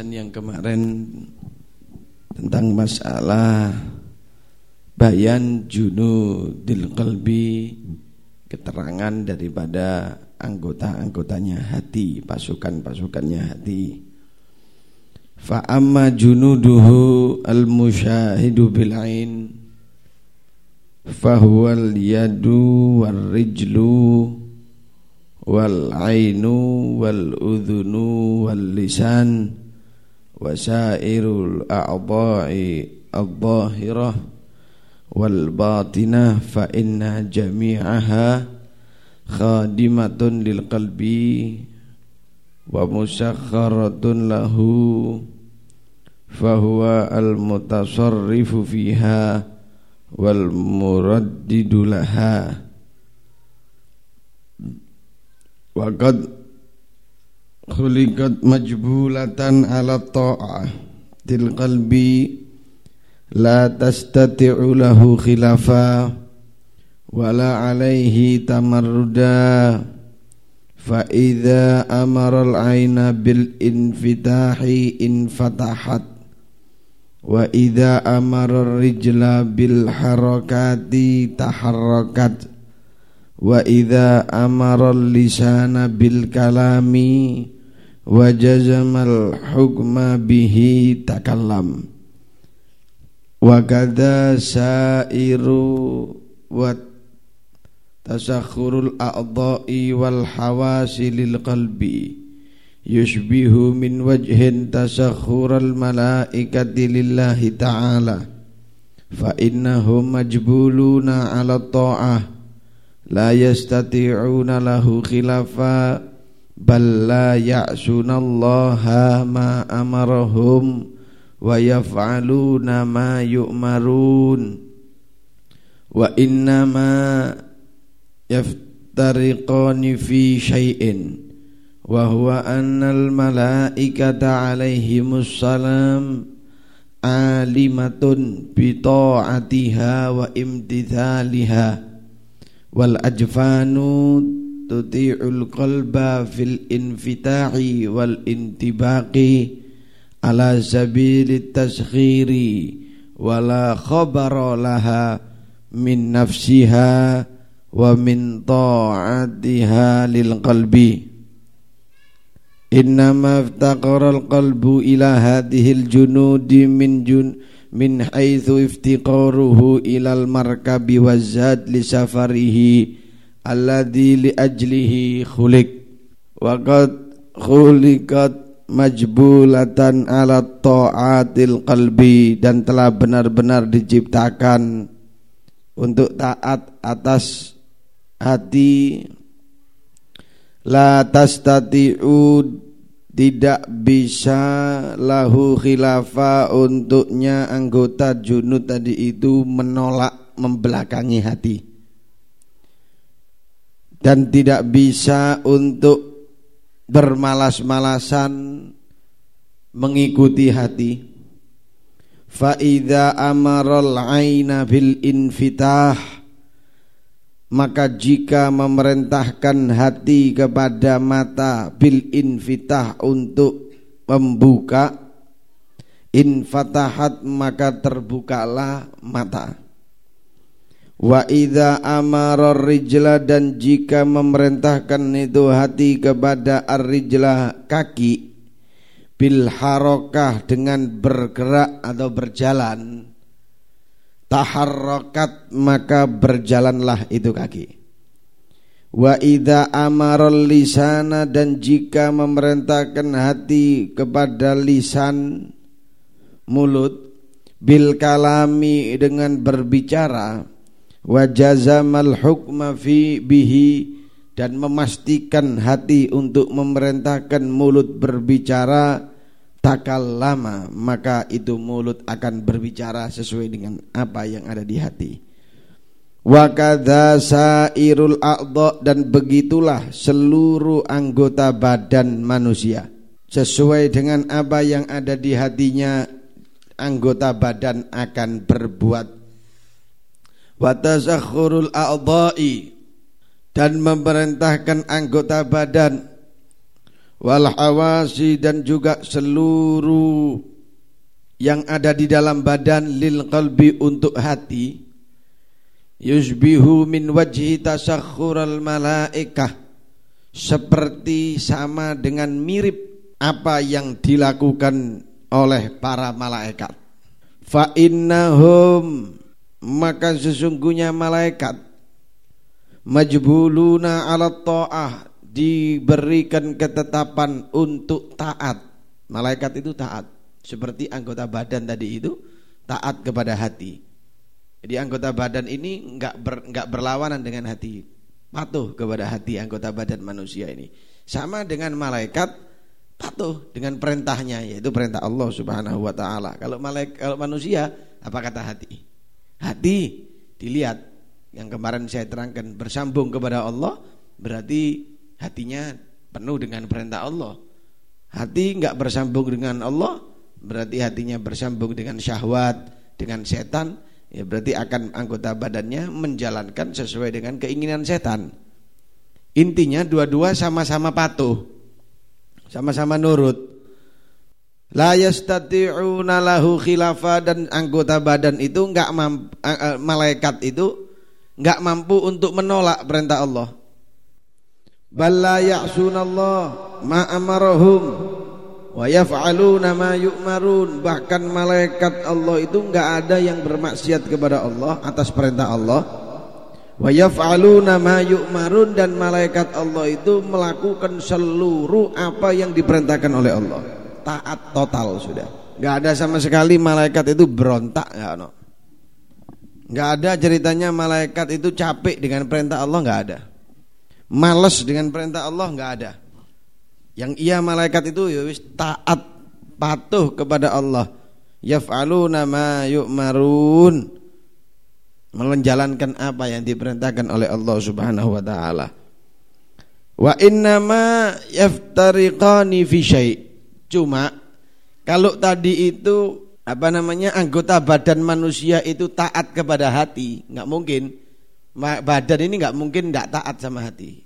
pembahasan yang kemarin tentang masalah bayan junudil qalbi keterangan daripada anggota-anggotanya hati, pasukan-pasukannya hati. Fa amma junuduhu al-musyahidu bil ain fahuwal yadu wal rijlu wal ainu wal udhunu wal lisan wasairul a'dha'i adh-dhahirah wal batinah fa inna jami'aha khadimatun lil qalbi wa musakharatun lahu fahuwa al khuliqat majbulatan ala ta'ah til qalbi la tastati'u lahu khilafa wala alaihi tamarruda fa idza amara al-aina bil infitahi infatahat wa idza amara ar-rijla bil harakati taharrakat wa idza amara lisana bil kalami wa jazamal hukma bihi takallam. Wa kadza sairu wa tasakhurul a'dha'i wal hawasi lil qalbi. Yushbihu min wajhin tasakhural malaikati lillahi ta'ala. Fa innahum majbuluna 'ala ta'ah. La yastati'una lahu khilafa bal la ya'sunallaha ma amarahum wa yaf'aluna ma yu'marun. Wa innama yaftariqani fi syai'in wa huwa annal malaikata alaihimus salam alimatun bi ta'atiha wa imtithaliha. Wal ajfanu tuti'ul qalba fil infitahi wal intibaqi ala sabili tasghiri wala khabara laha min nafsiha wa min ta'atiha lil qalbi innama iftaqara al qalbu ila hadhihi al junudi min jun min haitsu iftiqaruhu ilal markabi wazad li safarihi alladhi li ajlihi khuliq wa qad khuliqat majbulatan ala ta'atil qalbi dan telah benar-benar diciptakan untuk taat atas hati. La tastati'ud tidak bisa lahu khilafa untuknya anggota junud tadi itu menolak membelakangi hati dan tidak bisa untuk bermalas-malasan mengikuti hati. Fa idza amaral aina bil infitah maka jika memerintahkan hati kepada mata bil infitah untuk membuka infatahat maka terbukalah mata wa idza amara rijla dan jika memerintahkan itu hati kepada ar-rijla kaki bil harokah dengan bergerak atau berjalan taharrakat maka berjalanlah itu kaki. Wa idza amara lisana dan jika memerintahkan hati kepada lisan mulut bil kalami dengan berbicara wa jazamal hukma fi bihi dan memastikan hati untuk memerintahkan mulut berbicara takal lama maka itu mulut akan berbicara sesuai dengan apa yang ada di hati. Wa kadza sairul a'dha dan begitulah seluruh anggota badan manusia. Sesuai dengan apa yang ada di hatinya anggota badan akan berbuat wa tazakhurul a'dha'i. Dan memerintahkan anggota badan. Wal hawasi dan juga seluruh yang ada di dalam badan lil qalbi untuk hati. Yusbihu min wajhi tasakhural malaikah. Seperti sama dengan mirip apa yang dilakukan oleh para malaikat. Fa innahum maka sesungguhnya malaikat majbuluna ala ta'ah diberikan ketetapan untuk taat. Malaikat itu taat. Seperti anggota badan tadi itu taat kepada hati. Jadi anggota badan ini enggak ber, enggak berlawanan dengan hati. Patuh kepada hati anggota badan manusia ini. Sama dengan malaikat patuh dengan perintahnya yaitu perintah Allah Subhanahu wa taala. Kalau malaikat kalau manusia apa kata hati? Hati dilihat yang kemarin saya terangkan bersambung kepada Allah berarti hatinya penuh dengan perintah Allah. Hati enggak bersambung dengan Allah, berarti hatinya bersambung dengan syahwat, dengan setan, ya berarti akan anggota badannya menjalankan sesuai dengan keinginan setan. Intinya dua-dua sama-sama patuh. Sama-sama nurut. La yastati'una lahu khilafa dan anggota badan itu enggak mampu, eh, eh, malaikat itu enggak mampu untuk menolak perintah Allah. Balla ya'sunallah ma amarahum wa yaf'aluna ma yu'marun. Bahkan malaikat Allah itu enggak ada yang bermaksiat kepada Allah atas perintah Allah. Wa yaf'aluna ma yu'marun dan malaikat Allah itu melakukan seluruh apa yang diperintahkan oleh Allah. Taat total sudah. Enggak ada sama sekali malaikat itu berontak enggak no. Enggak ada ceritanya malaikat itu capek dengan perintah Allah enggak ada males dengan perintah Allah nggak ada. Yang ia malaikat itu ya wis taat patuh kepada Allah. Yaf'aluna ma yu'marun. Menjalankan apa yang diperintahkan oleh Allah Subhanahu wa taala. Wa innama yaftariqani fi syai'. Cuma kalau tadi itu apa namanya anggota badan manusia itu taat kepada hati, nggak mungkin badan ini nggak mungkin nggak taat sama hati.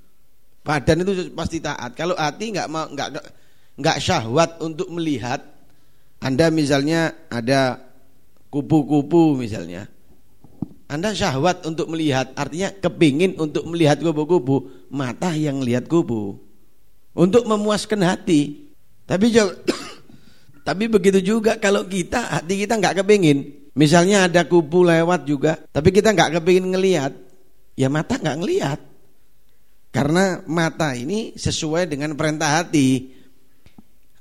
Badan itu pasti taat. Kalau hati nggak mau nggak nggak syahwat untuk melihat. Anda misalnya ada kupu-kupu misalnya. Anda syahwat untuk melihat, artinya kepingin untuk melihat kupu-kupu, mata yang lihat kupu. Untuk memuaskan hati. Tapi tapi begitu juga kalau kita hati kita nggak kepingin. Misalnya ada kupu lewat juga, tapi kita nggak kepingin ngelihat, ya mata nggak ngelihat. Karena mata ini sesuai dengan perintah hati.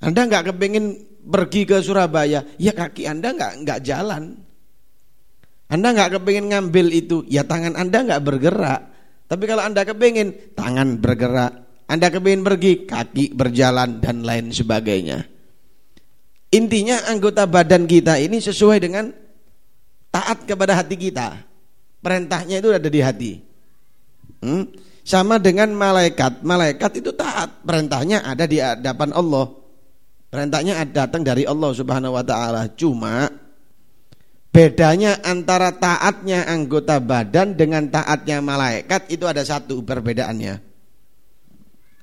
Anda nggak kepingin pergi ke Surabaya, ya kaki Anda nggak nggak jalan. Anda nggak kepingin ngambil itu, ya tangan Anda nggak bergerak. Tapi kalau Anda kepingin tangan bergerak, Anda kepingin pergi, kaki berjalan dan lain sebagainya. Intinya anggota badan kita ini sesuai dengan taat kepada hati kita. Perintahnya itu ada di hati. Hmm? Sama dengan malaikat. Malaikat itu taat. Perintahnya ada di hadapan Allah. Perintahnya datang dari Allah Subhanahu wa taala. Cuma bedanya antara taatnya anggota badan dengan taatnya malaikat itu ada satu perbedaannya.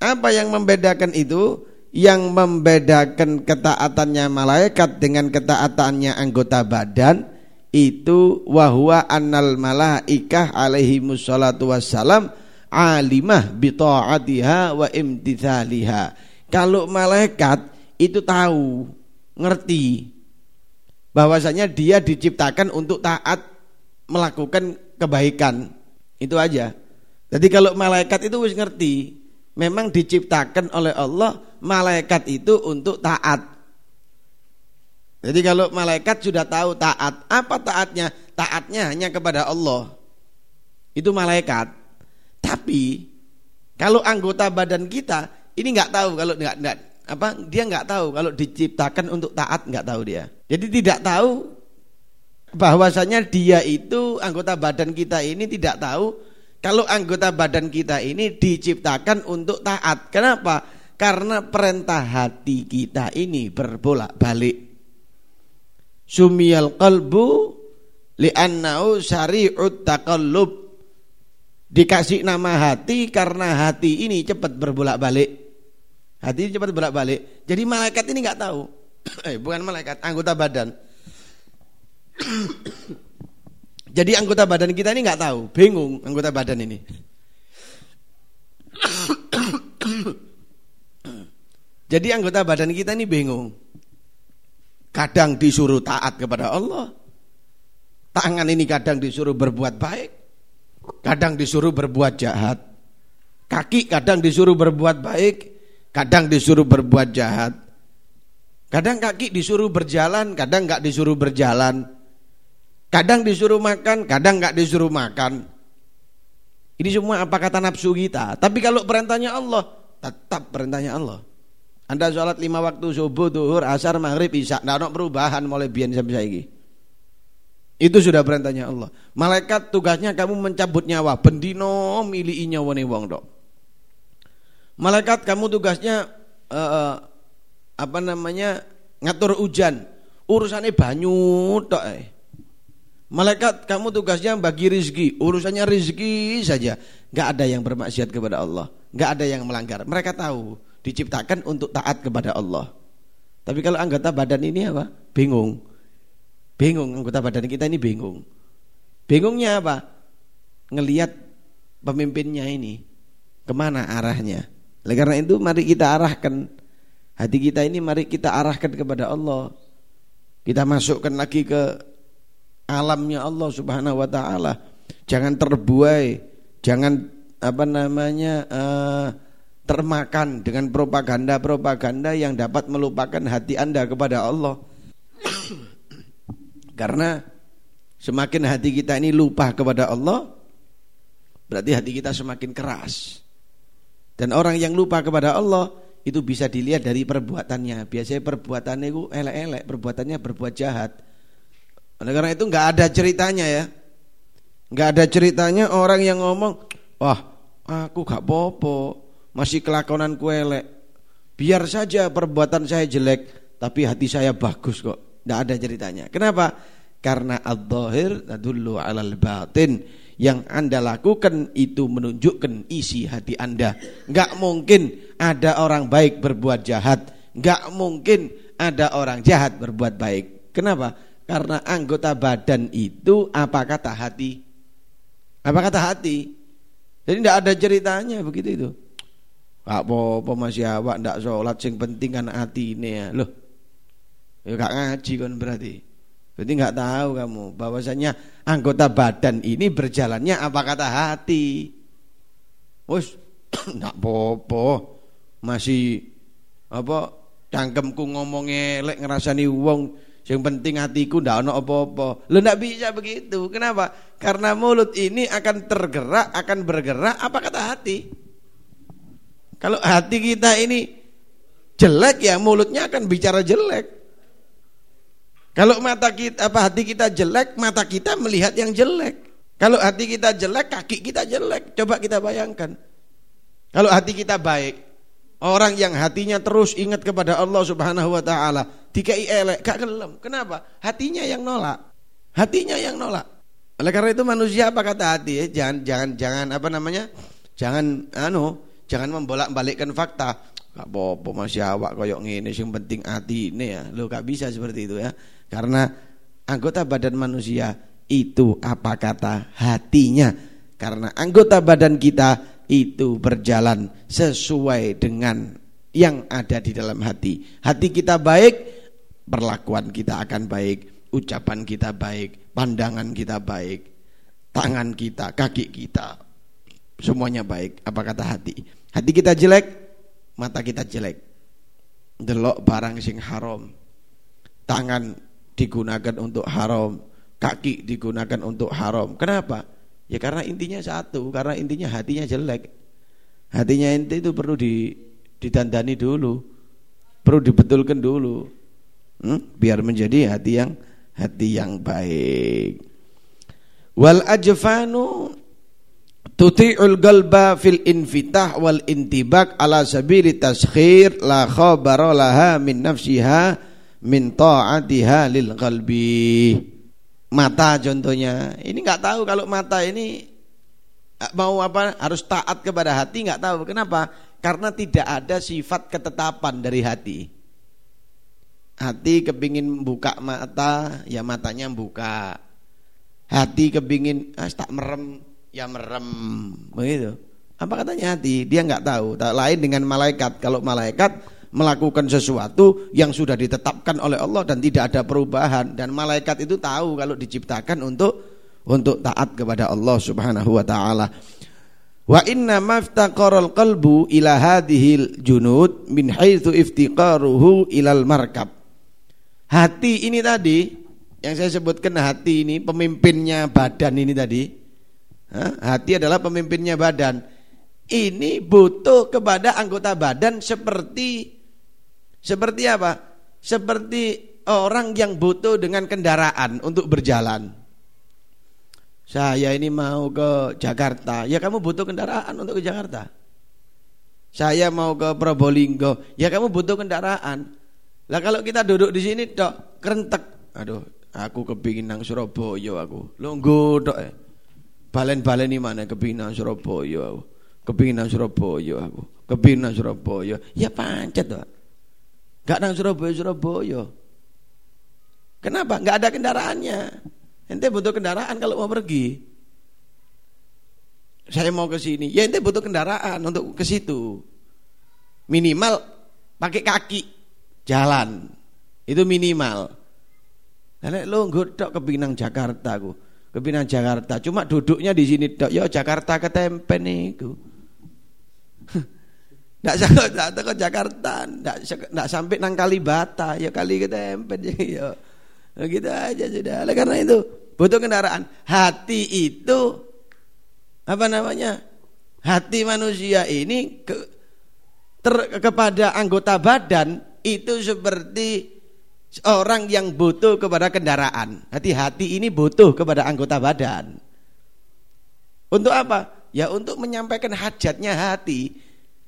Apa yang membedakan itu? Yang membedakan ketaatannya malaikat dengan ketaatannya anggota badan itu wahwa annal malaikah alaihi musallatu wassalam alimah bi ta'atiha wa imtithaliha. Kalau malaikat itu tahu, ngerti bahwasanya dia diciptakan untuk taat melakukan kebaikan. Itu aja. Jadi kalau malaikat itu wis ngerti, memang diciptakan oleh Allah malaikat itu untuk taat jadi kalau malaikat sudah tahu taat, apa taatnya? Taatnya hanya kepada Allah. Itu malaikat. Tapi kalau anggota badan kita ini nggak tahu kalau nggak nggak apa dia nggak tahu kalau diciptakan untuk taat nggak tahu dia. Jadi tidak tahu bahwasanya dia itu anggota badan kita ini tidak tahu kalau anggota badan kita ini diciptakan untuk taat. Kenapa? Karena perintah hati kita ini berbolak-balik sumiyal qalbu li'annahu syari'ut taqallub dikasih nama hati karena hati ini cepat berbolak-balik Hati cepat bolak-balik. Jadi malaikat ini nggak tahu. eh, bukan malaikat, anggota badan. Jadi anggota badan kita ini nggak tahu, bingung anggota badan ini. Jadi anggota badan kita ini bingung. Kadang disuruh taat kepada Allah. Tangan ini kadang disuruh berbuat baik. Kadang disuruh berbuat jahat. Kaki kadang disuruh berbuat baik. Kadang disuruh berbuat jahat. Kadang kaki disuruh berjalan, kadang nggak disuruh berjalan. Kadang disuruh makan, kadang nggak disuruh makan. Ini semua apa kata nafsu kita. Tapi kalau perintahnya Allah, tetap perintahnya Allah. Anda sholat lima waktu subuh, duhur, asar, maghrib, isya. Tidak ada perubahan mulai biar sampai saya Itu sudah perintahnya Allah. Malaikat tugasnya kamu mencabut nyawa. Bendino milih nyawa wong dok. Malaikat kamu tugasnya uh, apa namanya ngatur hujan. Urusannya banyu tok eh. Malaikat kamu tugasnya bagi rizki, urusannya rizki saja. Gak ada yang bermaksiat kepada Allah, gak ada yang melanggar. Mereka tahu diciptakan untuk taat kepada Allah. Tapi kalau anggota badan ini apa? Bingung. Bingung anggota badan kita ini bingung. Bingungnya apa? Ngelihat pemimpinnya ini ke mana arahnya. Oleh karena itu mari kita arahkan hati kita ini mari kita arahkan kepada Allah. Kita masukkan lagi ke alamnya Allah Subhanahu wa taala. Jangan terbuai, jangan apa namanya uh, termakan dengan propaganda-propaganda yang dapat melupakan hati Anda kepada Allah. Karena semakin hati kita ini lupa kepada Allah, berarti hati kita semakin keras. Dan orang yang lupa kepada Allah itu bisa dilihat dari perbuatannya. Biasanya perbuatannya itu elek-elek, perbuatannya berbuat jahat. Oleh karena itu nggak ada ceritanya ya. nggak ada ceritanya orang yang ngomong, "Wah, aku gak popo, masih kelakonan elek. Biar saja perbuatan saya jelek, tapi hati saya bagus kok." Nggak ada ceritanya. Kenapa? Karena al-dhahir tadullu 'alal batin yang Anda lakukan itu menunjukkan isi hati Anda. Enggak mungkin ada orang baik berbuat jahat, enggak mungkin ada orang jahat berbuat baik. Kenapa? Karena anggota badan itu apa kata hati? Apa kata hati? Jadi enggak ada ceritanya begitu itu. Gak apa-apa masih awak ndak sholat sing penting kan hati ini ya. Loh. Ya gak ngaji kan berarti. Berarti nggak tahu kamu bahwasanya anggota badan ini berjalannya apa kata hati. Wes nggak popo masih apa cangkemku ngomong elek ngerasani wong yang penting hatiku ndak ono apa-apa. Lu ndak bisa begitu. Kenapa? Karena mulut ini akan tergerak, akan bergerak apa kata hati. Kalau hati kita ini jelek ya mulutnya akan bicara jelek. Kalau mata kita apa hati kita jelek, mata kita melihat yang jelek. Kalau hati kita jelek, kaki kita jelek. Coba kita bayangkan. Kalau hati kita baik, orang yang hatinya terus ingat kepada Allah Subhanahu wa taala, dikai elek, gak gelem. Kenapa? Hatinya yang nolak. Hatinya yang nolak. Oleh karena itu manusia apa kata hati ya? Jangan jangan jangan apa namanya? Jangan anu, jangan membolak-balikkan fakta. Gak apa-apa masih awak koyok ngene sing penting hati ini ya. Lo gak bisa seperti itu ya. Karena anggota badan manusia itu apa kata hatinya. Karena anggota badan kita itu berjalan sesuai dengan yang ada di dalam hati. Hati kita baik, perlakuan kita akan baik, ucapan kita baik, pandangan kita baik, tangan kita, kaki kita, semuanya baik. Apa kata hati? Hati kita jelek, mata kita jelek. Delok barang sing haram. Tangan digunakan untuk haram, kaki digunakan untuk haram. Kenapa? Ya karena intinya satu, karena intinya hatinya jelek. Hatinya inti itu perlu di, didandani dulu, perlu dibetulkan dulu, hmm? biar menjadi hati yang hati yang baik. Wal ajfanu tuti'ul galba fil infitah wal intibak ala sabili taskhir la khabara laha min nafsiha min ta'atiha lil qalbi. Mata contohnya. Ini nggak tahu kalau mata ini mau apa harus taat kepada hati nggak tahu. Kenapa? Karena tidak ada sifat ketetapan dari hati. Hati kepingin buka mata, ya matanya buka. Hati kepingin ah, tak merem, ya merem. Begitu. Apa katanya hati? Dia nggak tahu. Tak lain dengan malaikat. Kalau malaikat melakukan sesuatu yang sudah ditetapkan oleh Allah dan tidak ada perubahan dan malaikat itu tahu kalau diciptakan untuk untuk taat kepada Allah Subhanahu wa taala. Wa inna maftaqaral qalbu ila hadhil junud min haitsu iftiqaruhu ilal markab. Hati ini tadi yang saya sebutkan hati ini pemimpinnya badan ini tadi. Hati adalah pemimpinnya badan. Ini butuh kepada anggota badan seperti seperti apa? Seperti orang yang butuh dengan kendaraan untuk berjalan. Saya ini mau ke Jakarta, ya kamu butuh kendaraan untuk ke Jakarta. Saya mau ke Probolinggo, ya kamu butuh kendaraan. Lah kalau kita duduk di sini dok kerentek, aduh, aku kepingin nang Surabaya aku. Lunggu dok. Eh. Balen-balen mana kepingin nang Surabaya aku. Kepingin nang Surabaya aku. Kepingin nang Surabaya. Ya pancet dok. Gak nang Surabaya Surabaya. Kenapa? Gak ada kendaraannya. Ente butuh kendaraan kalau mau pergi. Saya mau ke sini. Ya ente butuh kendaraan untuk ke situ. Minimal pakai kaki jalan. Itu minimal. Nek lo ke Pinang Jakarta ku. Ke Pinang Jakarta. Cuma duduknya di sini dok. Ya Jakarta ketempe niku. Ndak sampai ke Jakarta, ndak ndak sampai nang Kalibata, ya kali ketempe ya. Nah, gitu aja sudah. Oleh karena itu butuh kendaraan. Hati itu apa namanya? Hati manusia ini ke, ter, kepada anggota badan itu seperti orang yang butuh kepada kendaraan. Hati-hati ini butuh kepada anggota badan. Untuk apa? Ya untuk menyampaikan hajatnya hati.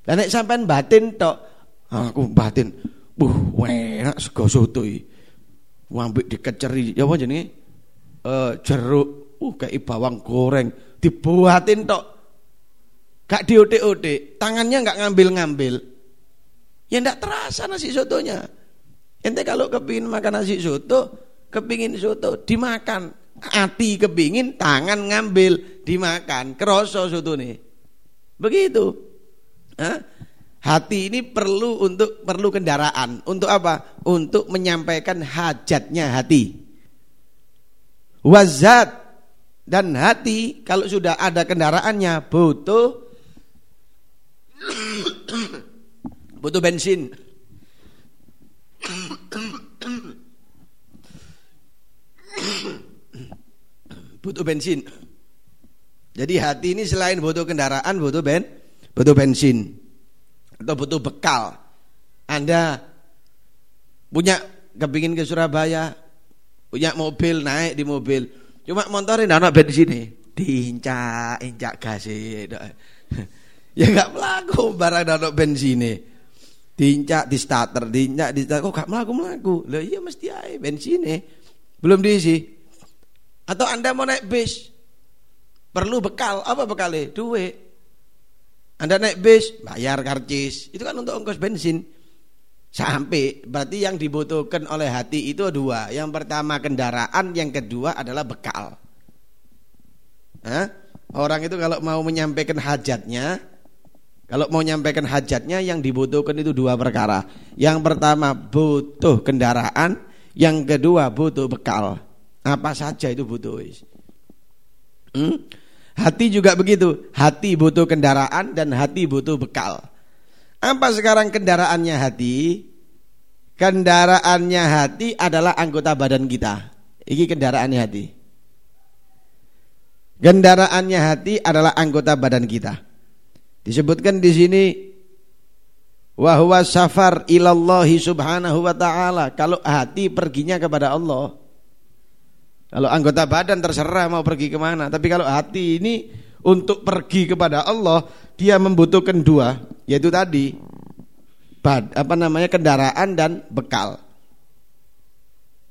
Dan nek sampean batin tok, aku batin. Buh, enak sego soto iki. Wambik dikeceri, ya apa jenenge? uh, jeruk, uh kayak bawang goreng, dibuatin tok. Gak diotek-otek, tangannya gak ngambil-ngambil. Ya ndak terasa nasi sotonya. Ente kalau kepingin makan nasi soto, kepingin soto dimakan. Hati kepingin, tangan ngambil, dimakan. Keroso soto nih. Begitu. Hah? Hati ini perlu untuk perlu kendaraan. Untuk apa? Untuk menyampaikan hajatnya hati wazat dan hati kalau sudah ada kendaraannya butuh butuh bensin. Butuh bensin. Jadi hati ini selain butuh kendaraan butuh ben butuh bensin. Atau butuh bekal. Anda punya kepingin ke Surabaya punya mobil naik di mobil. Cuma motorin anak bensin diincak incak gas ya nggak melaku barang anak bensin diincak di starter diincak di starter. Kok gak melaku melaku lah iya mesti aja bensin belum diisi. Atau anda mau naik bis? Perlu bekal. Apa bekalnya duit. Anda naik bis bayar karcis. Itu kan untuk ongkos bensin. Sampai berarti yang dibutuhkan oleh hati itu dua. Yang pertama kendaraan, yang kedua adalah bekal. Hah? Orang itu kalau mau menyampaikan hajatnya, kalau mau menyampaikan hajatnya yang dibutuhkan itu dua perkara. Yang pertama butuh kendaraan, yang kedua butuh bekal. Apa saja itu butuh. Hmm? Hati juga begitu. Hati butuh kendaraan dan hati butuh bekal. Apa sekarang kendaraannya hati? Kendaraannya hati adalah anggota badan kita. Ini kendaraannya hati. Kendaraannya hati adalah anggota badan kita. Disebutkan di sini wahwa safar ilallahi subhanahu wa ta'ala kalau hati perginya kepada Allah kalau anggota badan terserah mau pergi ke mana tapi kalau hati ini untuk pergi kepada Allah dia membutuhkan dua yaitu tadi bad, apa namanya kendaraan dan bekal.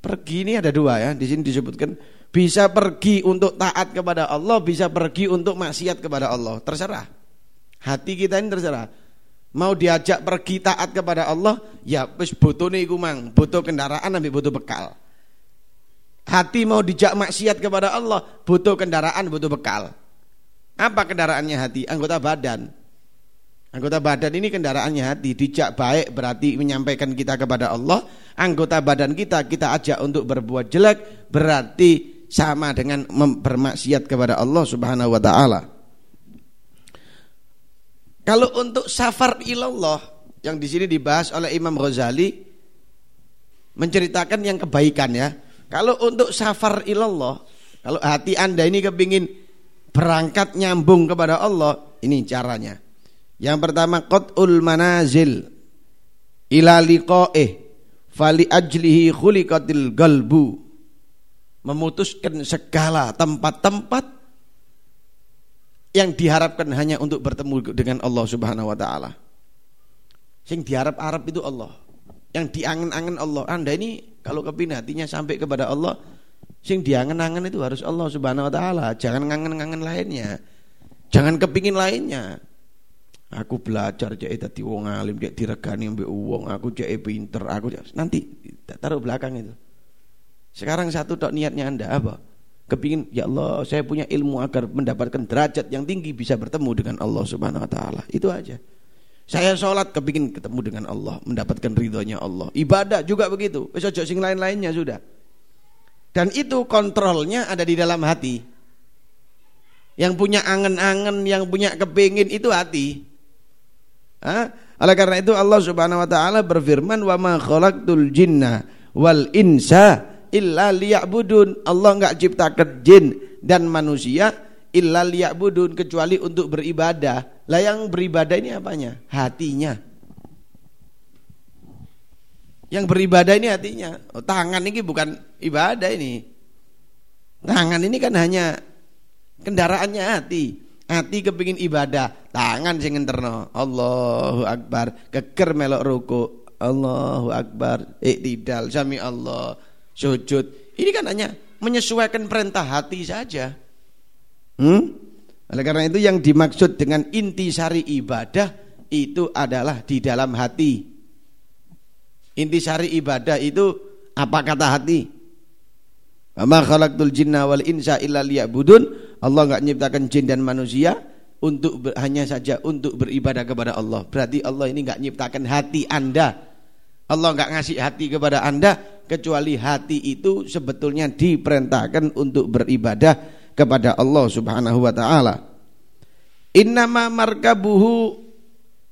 Pergi ini ada dua ya, di sini disebutkan bisa pergi untuk taat kepada Allah, bisa pergi untuk maksiat kepada Allah, terserah. Hati kita ini terserah. Mau diajak pergi taat kepada Allah, ya wis butuh iku mang, butuh kendaraan ambil butuh bekal. Hati mau dijak maksiat kepada Allah, butuh kendaraan, butuh bekal. Apa kendaraannya hati? Anggota badan. Anggota badan ini kendaraannya hati. Dijak baik berarti menyampaikan kita kepada Allah. Anggota badan kita kita ajak untuk berbuat jelek berarti sama dengan bermaksiat kepada Allah Subhanahu wa taala. Kalau untuk safar ilallah yang di sini dibahas oleh Imam Ghazali menceritakan yang kebaikan ya. Kalau untuk safar ilallah, kalau hati Anda ini kepingin berangkat nyambung kepada Allah, ini caranya. Yang pertama qat'ul manazil ila liqa'ih fali ajlihi khuliqatil galbu. Memutuskan segala tempat-tempat yang diharapkan hanya untuk bertemu dengan Allah Subhanahu wa taala. Sing diharap-harap itu Allah. Yang diangen-angen Allah. Anda ini kalau kepin hatinya sampai kepada Allah, sing diangen-angen itu harus Allah Subhanahu wa taala, jangan ngangen-ngangen lainnya. Jangan kepingin lainnya. Aku belajar jadi tadi wong alim, cek diregani mbek wong, aku cek pinter, aku nanti taruh belakang itu. Sekarang satu tok niatnya Anda apa? Kepingin ya Allah saya punya ilmu agar mendapatkan derajat yang tinggi bisa bertemu dengan Allah Subhanahu wa taala. Itu aja. Saya sholat kepingin ketemu dengan Allah, mendapatkan ridhonya Allah. Ibadah juga begitu. Wis sing lain-lainnya sudah. Dan itu kontrolnya ada di dalam hati. Yang punya angen-angen, yang punya kepingin itu hati. Hah? Oleh karena itu Allah Subhanahu wa taala berfirman wa ma khalaqtul jinna wal insa illa liya'budun. Allah enggak ciptakan jin dan manusia illa liya'budun kecuali untuk beribadah. Lah yang beribadah ini apanya? Hatinya. Yang beribadah ini hatinya. Oh, tangan ini bukan ibadah ini. Tangan ini kan hanya kendaraannya hati. Hati kepingin ibadah, tangan sing ngenterno. Allahu Akbar, keker melok ruku. Allahu Akbar, iktidal sami Allah sujud. Ini kan hanya menyesuaikan perintah hati saja. Hmm? Oleh karena itu yang dimaksud dengan inti sari ibadah itu adalah di dalam hati. Inti sari ibadah itu apa kata hati? Ma khalaqtul jinna wal insa illa liya'budun. Allah enggak menciptakan jin dan manusia untuk hanya saja untuk beribadah kepada Allah. Berarti Allah ini enggak menciptakan hati Anda. Allah enggak ngasih hati kepada Anda kecuali hati itu sebetulnya diperintahkan untuk beribadah kepada Allah Subhanahu wa taala. Innama markabuhu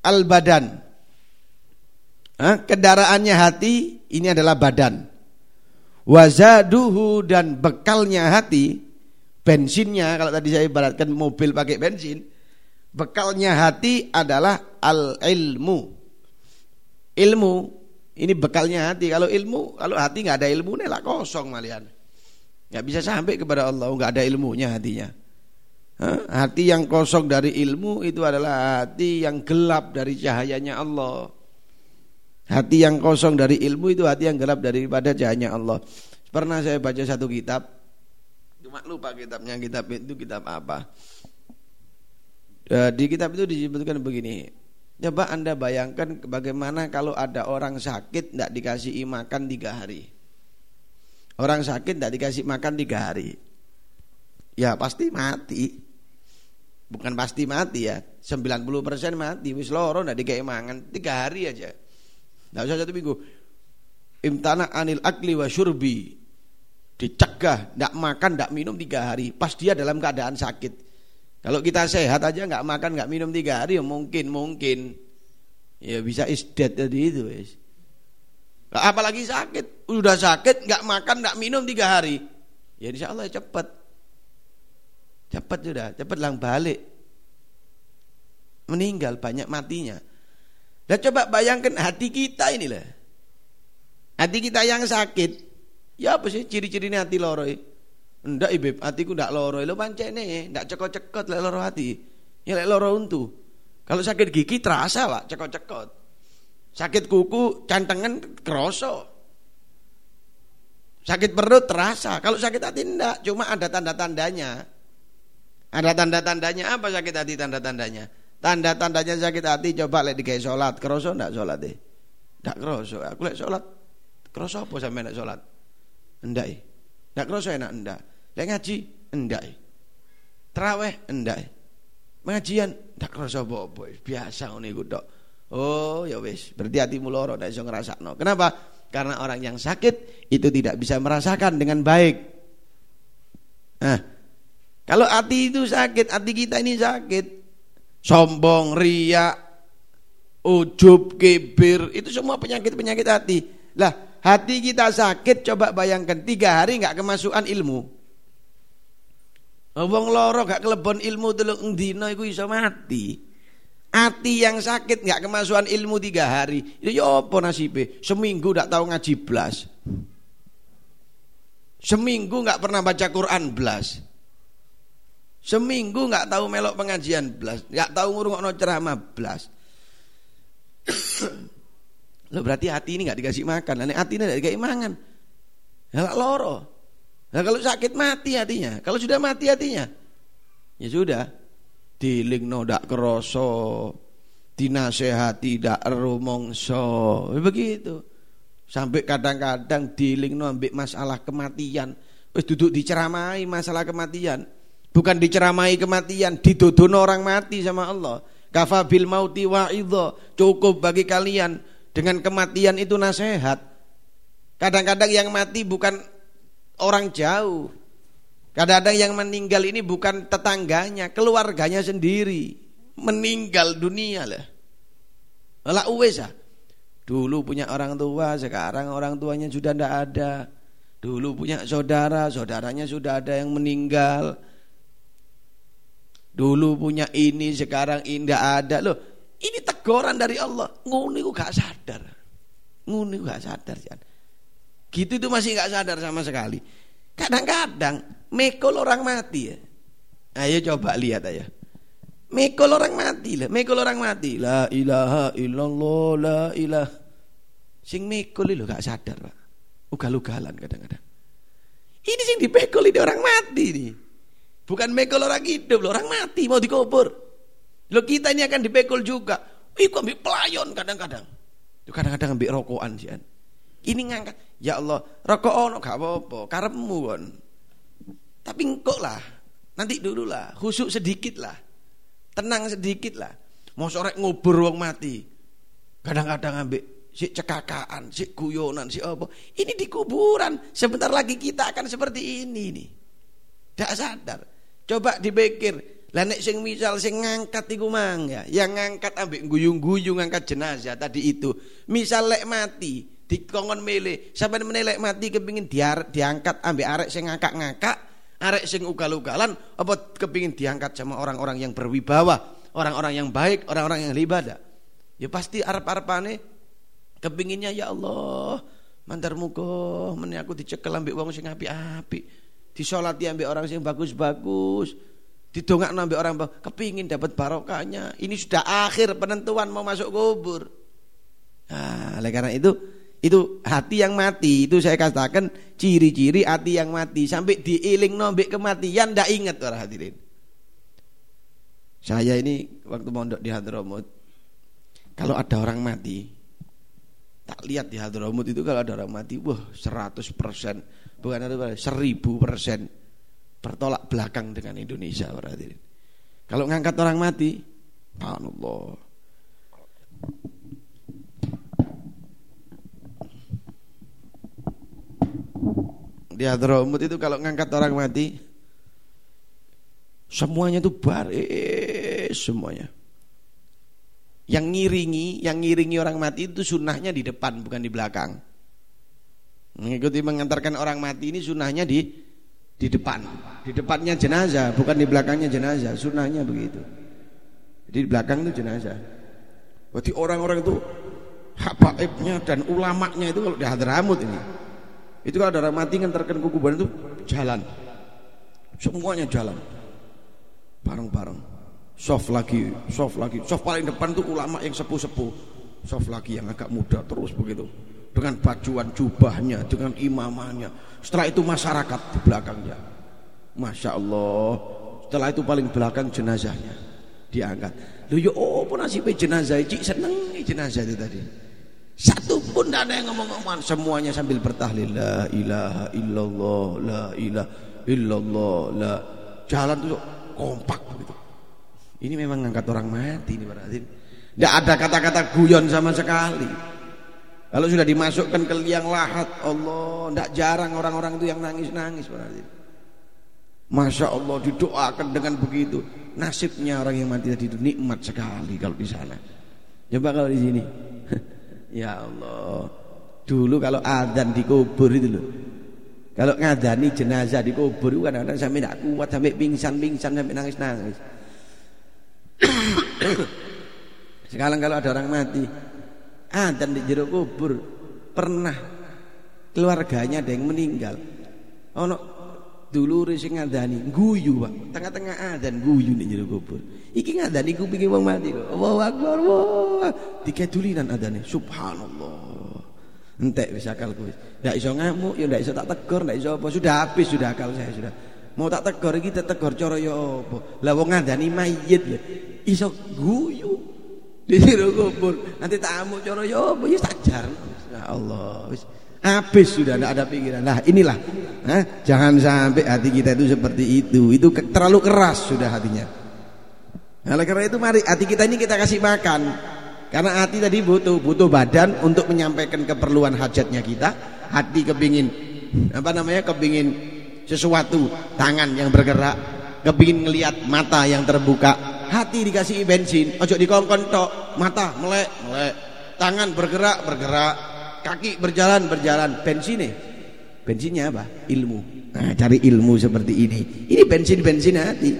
al badan. Hah? Kendaraannya hati ini adalah badan. Wazaduhu dan bekalnya hati, bensinnya kalau tadi saya ibaratkan mobil pakai bensin, bekalnya hati adalah al ilmu. Ilmu ini bekalnya hati. Kalau ilmu, kalau hati nggak ada ilmu, lah kosong malian. Nggak bisa sampai kepada Allah, nggak ada ilmunya hatinya. Hati yang kosong dari ilmu itu adalah hati yang gelap dari cahayanya Allah. Hati yang kosong dari ilmu itu hati yang gelap daripada cahayanya Allah. Pernah saya baca satu kitab, cuma lupa kitabnya. Kitab itu kitab apa? Eh, di kitab itu disebutkan begini, Coba anda bayangkan bagaimana kalau ada orang sakit tidak dikasih makan tiga hari. Orang sakit tidak dikasih makan tiga hari. Ya pasti mati. Bukan pasti mati ya. 90% mati. Wis loro tidak dikasih makan tiga hari aja. Tidak usah satu minggu. Imtana anil akli wa syurbi. Dicegah, tidak makan, tidak minum tiga hari. Pas dia dalam keadaan sakit. Kalau kita sehat aja nggak makan nggak minum tiga hari ya mungkin mungkin. Ya bisa isdet tadi itu wis. Apalagi sakit, udah sakit nggak makan nggak minum tiga hari, ya insya Allah cepat, cepat sudah, cepat lang balik, meninggal banyak matinya. Dan coba bayangkan hati kita ini lah, hati kita yang sakit, ya apa sih ciri-cirinya hati loroi? Ndak ibu, hatiku ndak loro. Lo pancene ndak cekot-cekot lek loro hati. Ya lek loro untu. Kalau sakit gigi terasa, Pak, cekot-cekot. Sakit kuku cantengan kroso. Sakit perut terasa. Kalau sakit hati ndak, cuma ada tanda-tandanya. Ada tanda-tandanya apa sakit hati tanda-tandanya? Tanda-tandanya sakit hati coba lek digawe salat, kroso ndak salat e? Ndak kroso. Aku lek salat kroso apa sampe nek salat? Ndak e. Ndak kroso enak ndak. Lek ngaji ndak e. Traweh ndak e. Pengajian ndak kroso apa-apa. Biasa ngene iku tok. Oh ya wis, berarti hatimu loro ndak iso ngrasakno. Kenapa? Karena orang yang sakit itu tidak bisa merasakan dengan baik. Nah, kalau hati itu sakit, hati kita ini sakit, sombong, ria, ujub, kibir, itu semua penyakit-penyakit hati. Lah, hati kita sakit, coba bayangkan tiga hari nggak kemasukan ilmu. Wong loro gak kelebon ilmu telung dina iku iso mati. Hati yang sakit nggak kemasukan ilmu tiga hari, ya apa nasibe? Seminggu nggak tahu ngaji blas. Seminggu nggak pernah baca Quran blas. Seminggu nggak tahu melok pengajian belas, nggak tahu ngurungokno ceramah belas. Lo berarti hati ini nggak dikasih makan, hati ini nggak dikasih mangan. Ya loro. Nah kalau sakit mati hatinya, kalau sudah mati hatinya, ya sudah. no dak keroso, dinasehati dak rumongso, ya begitu. Sampai kadang-kadang no ambek masalah kematian, wis duduk diceramai masalah kematian. Bukan diceramai kematian, didodono orang mati sama Allah. Kafa bil mauti wa'idho. Cukup bagi kalian dengan kematian itu nasihat. Kadang-kadang yang mati bukan orang jauh. Kadang-kadang yang meninggal ini bukan tetangganya, keluarganya sendiri. Meninggal dunia lah. Lah uwes Dulu punya orang tua, sekarang orang tuanya sudah tidak ada. Dulu punya saudara, saudaranya sudah ada yang meninggal. Dulu punya ini, sekarang indah ada. Loh, ini teguran dari Allah. Nguni ku gak sadar. Nguni ku gak sadar. Gitu itu masih gak sadar sama sekali. Kadang-kadang mekol orang mati ya. Ayo coba lihat aja. Mekol orang mati lah, mekol orang mati. La ilaha illallah, la ilah. Sing mekol itu gak sadar, Pak. Ugal-ugalan kadang-kadang. Ini sing dipekol ini orang mati nih. Bukan mekol orang hidup, orang mati mau dikubur. Lo kita ini akan dipekol juga. Iku ambil pelayon kadang-kadang. Kadang-kadang ambil rokokan sih. Ini ngangkat, ya Allah, rokok ono gak apa-apa, karepmu kon. Tapi engkau lah, nanti dulu lah, khusuk sedikit lah. Tenang sedikit lah. Mau sore ngubur wong mati. Kadang-kadang ambil si cekakaan, si guyonan, si apa. Ini di kuburan. Sebentar lagi kita akan seperti ini nih. Tidak sadar. Coba dipikir, lah nek sing misal sing ngangkat iku mang ya, yang ngangkat ambek guyung-guyung ngangkat jenazah tadi itu. Misal lek mati, dikongkon mele, sampean menelek mati kepingin diar, diangkat ambek arek sing ngangkat-ngangkat, arek sing ugal-ugalan apa kepingin diangkat sama orang-orang yang berwibawa, orang-orang yang baik, orang-orang yang ibadah. Ya pasti arep-arepane kepinginnya ya Allah, mandar muga men aku dicekel ambek wong sing apik-apik disolati ambil orang yang bagus-bagus didongak ambil orang kepingin dapat barokahnya. Ini sudah akhir penentuan mau masuk kubur. Nah oleh karena itu itu hati yang mati itu saya katakan ciri-ciri hati yang mati. Sampai diiling nombek kematian ndak ingat orang hadirin. Saya ini waktu mondok di Hadramut kalau ada orang mati tak lihat di Hadramut itu kalau ada orang mati wah 100% bukan seribu persen bertolak belakang dengan Indonesia berarti. Kalau ngangkat orang mati, Allah. Di Hadramut itu kalau ngangkat orang mati, semuanya itu baris semuanya. Yang ngiringi, yang ngiringi orang mati itu sunnahnya di depan bukan di belakang. Mengikuti mengantarkan orang mati ini sunnahnya di di depan. Di depannya jenazah, bukan di belakangnya jenazah. Sunnahnya begitu. Jadi di belakang itu jenazah. Berarti orang-orang itu habaibnya dan ulamanya itu kalau di Hadramut ini. Itu kalau ada mati ngantarkan ke kuburan itu jalan. Semuanya jalan. Bareng-bareng. Soft lagi, soft lagi. Soft paling depan itu ulama yang sepuh-sepuh. Soft lagi yang agak muda terus begitu dengan bajuan jubahnya, dengan imamannya. Setelah itu masyarakat di belakangnya. Masya Allah. Setelah itu paling belakang jenazahnya. diangkat. Lho ya apa nasibnya jenazah cik seneng jenazah itu tadi. Satu pun tidak ada yang ngomong-ngomong semuanya sambil bertahlil la ilaha illallah la ilaha illallah la jalan tuh kompak begitu. Ini memang ngangkat orang mati ini berarti. Tidak ada kata-kata guyon sama sekali. Kalau sudah dimasukkan ke liang lahat, Allah, tidak jarang orang-orang itu yang nangis-nangis. Masya Allah didoakan dengan begitu. Nasibnya orang yang mati tadi itu nikmat sekali kalau di sana. Coba kalau di sini. ya Allah. Dulu kalau adzan di kubur itu loh. Kalau ngadani jenazah di kubur itu kadang-kadang sampai tidak kuat, sampai pingsan-pingsan, sampai nangis-nangis. Sekarang kalau ada orang mati, adzan di jero kubur, pernah keluarganya ada yang meninggal. Ono dulu sing ngadani guyu Pak. Tengah-tengah adzan guyu nek jero kubur. Iki ngadani kupinge wong mati kok. Allahu Akbar. Wah. Dikedulinan adane. Subhanallah. Entek wis akal kuwi. Iso ngamuk, ya ndak iso tak tegur, ndak iso apa. Sudah habis sudah akal saya sudah. Mau tak tegur iki tak tegur cara ya apa. Lah wong ngadani mayit ya. Iso guyu. Di jero kubur. Nanti tak amuk cara ya apa ya tak jar. Ya Allah. Habis sudah tidak ada pikiran. Nah inilah, eh, jangan sampai hati kita itu seperti itu. Itu terlalu keras sudah hatinya. Nah, oleh karena itu mari hati kita ini kita kasih makan. Karena hati tadi butuh butuh badan untuk menyampaikan keperluan hajatnya kita. Hati kepingin apa namanya kepingin sesuatu tangan yang bergerak, kepingin ngelihat mata yang terbuka. Hati dikasih bensin, ojo dikongkon tok, mata melek melek, tangan bergerak bergerak, kaki berjalan berjalan. Bensinnya? Bensinnya apa? Ilmu. Nah, cari ilmu seperti ini. Ini bensin bensin hati.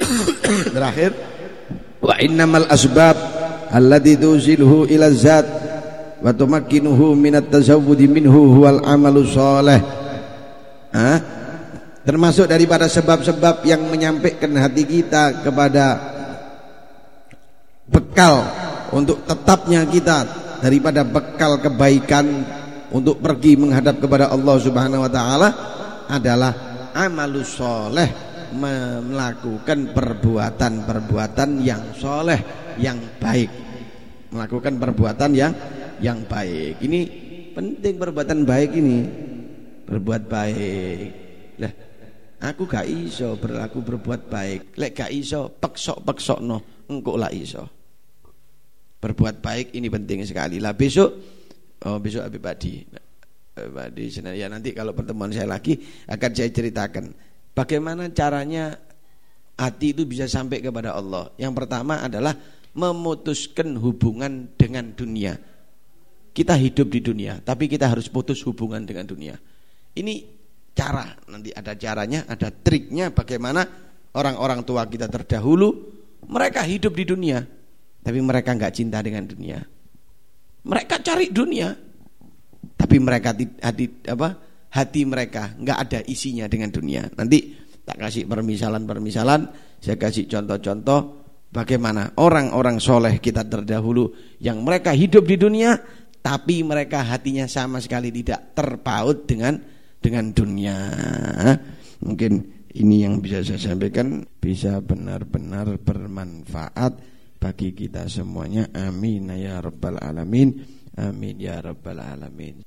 Terakhir. Wa innamal asbab allati tusilhu ila zat wa tumakkinuhu minat tazawwudi minhu huwal amalu soleh ha? Termasuk daripada sebab-sebab yang menyampaikan hati kita kepada bekal untuk tetapnya kita daripada bekal kebaikan untuk pergi menghadap kepada Allah Subhanahu wa taala adalah amalus soleh melakukan perbuatan-perbuatan yang soleh yang baik. Melakukan perbuatan yang yang baik. Ini penting perbuatan baik ini. Berbuat baik. Lah aku gak iso berlaku berbuat baik. Lek gak iso peksok peksok no engkau lah iso. Berbuat baik ini penting sekali. Lah besok oh besok Habib Badi. Badi ya nanti kalau pertemuan saya lagi akan saya ceritakan. Bagaimana caranya hati itu bisa sampai kepada Allah? Yang pertama adalah memutuskan hubungan dengan dunia. Kita hidup di dunia tapi kita harus putus hubungan dengan dunia. Ini cara nanti ada caranya ada triknya bagaimana orang-orang tua kita terdahulu mereka hidup di dunia tapi mereka nggak cinta dengan dunia. Mereka cari dunia, tapi mereka hati apa hati mereka nggak ada isinya dengan dunia. Nanti tak kasih permisalan-permisalan, saya kasih contoh-contoh bagaimana orang-orang soleh kita terdahulu yang mereka hidup di dunia, tapi mereka hatinya sama sekali tidak terpaut dengan dengan dunia. Mungkin ini yang bisa saya sampaikan bisa benar-benar bermanfaat bagi kita semuanya. Amin ya rabbal alamin. Amin ya rabbal alamin